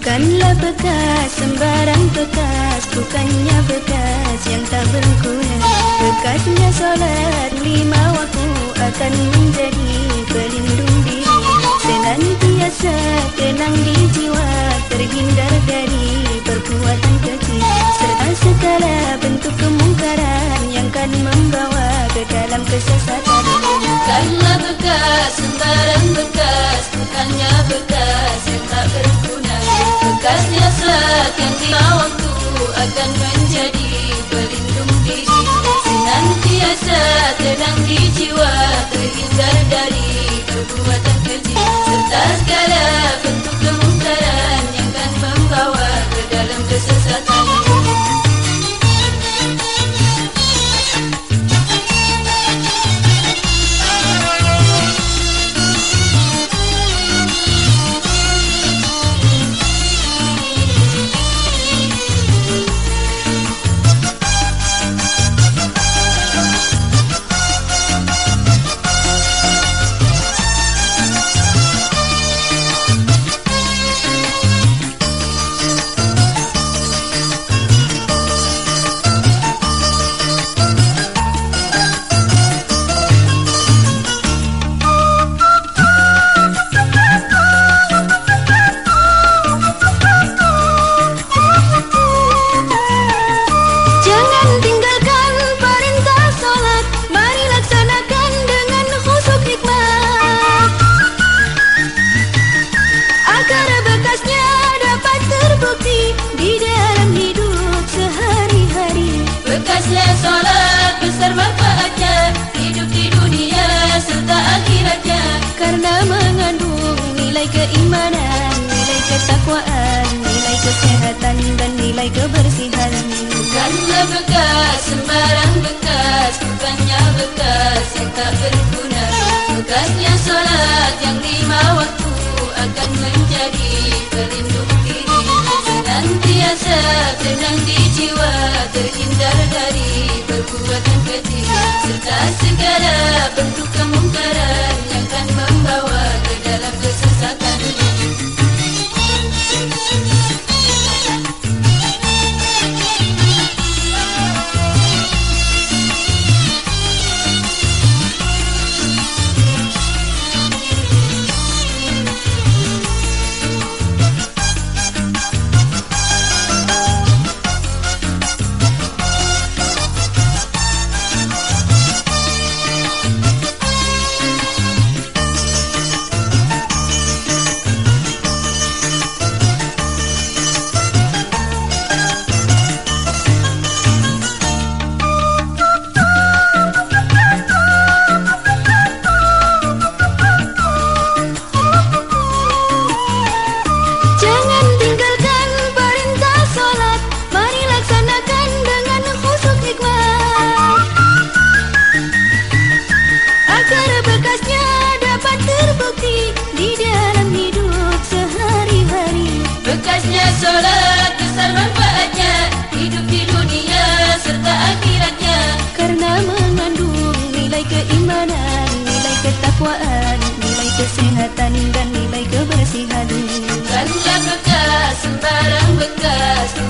Bukanlah bekas sembarang bekas Bukannya bekas yang tak berguna Bekasnya solat lima waktu Akan menjadi pelindung diri. Senantiasa tenang di jiwa Terhindar dari perbuatan kecil. Serta segala bentuk kemungkaran Yang kan membawa ke dalam kesesatan. Bukanlah bekas sembarang bekas Bukannya bekas yang tak berguna. Bekasnya saat yang waktu akan menjadi pelindung diri. Senantiasa tenang di jiwa terhindar dari perbuatan keji. Serta segala besar manfaatnya Hidup di dunia serta akhiratnya. Karena mengandung nilai keimanan Nilai ketakwaan Nilai kesehatan dan nilai kebersihan. Bukanlah bekas sembarang bekas Bukannya bekas yang tak berguna. Bekasnya solat yang lima waktu Akan menjadi pelindung diri. Senantiasa tenang di jiwa Terhindar dari perbuatan Serta segala bentuk solat besar manfaatnya Hidup di dunia serta akhiratnya. Karena mengandung nilai keimanan Nilai ketakwaan Nilai kesehatan dan nilai kebersihan. Bukanlah bekas sembarang bekas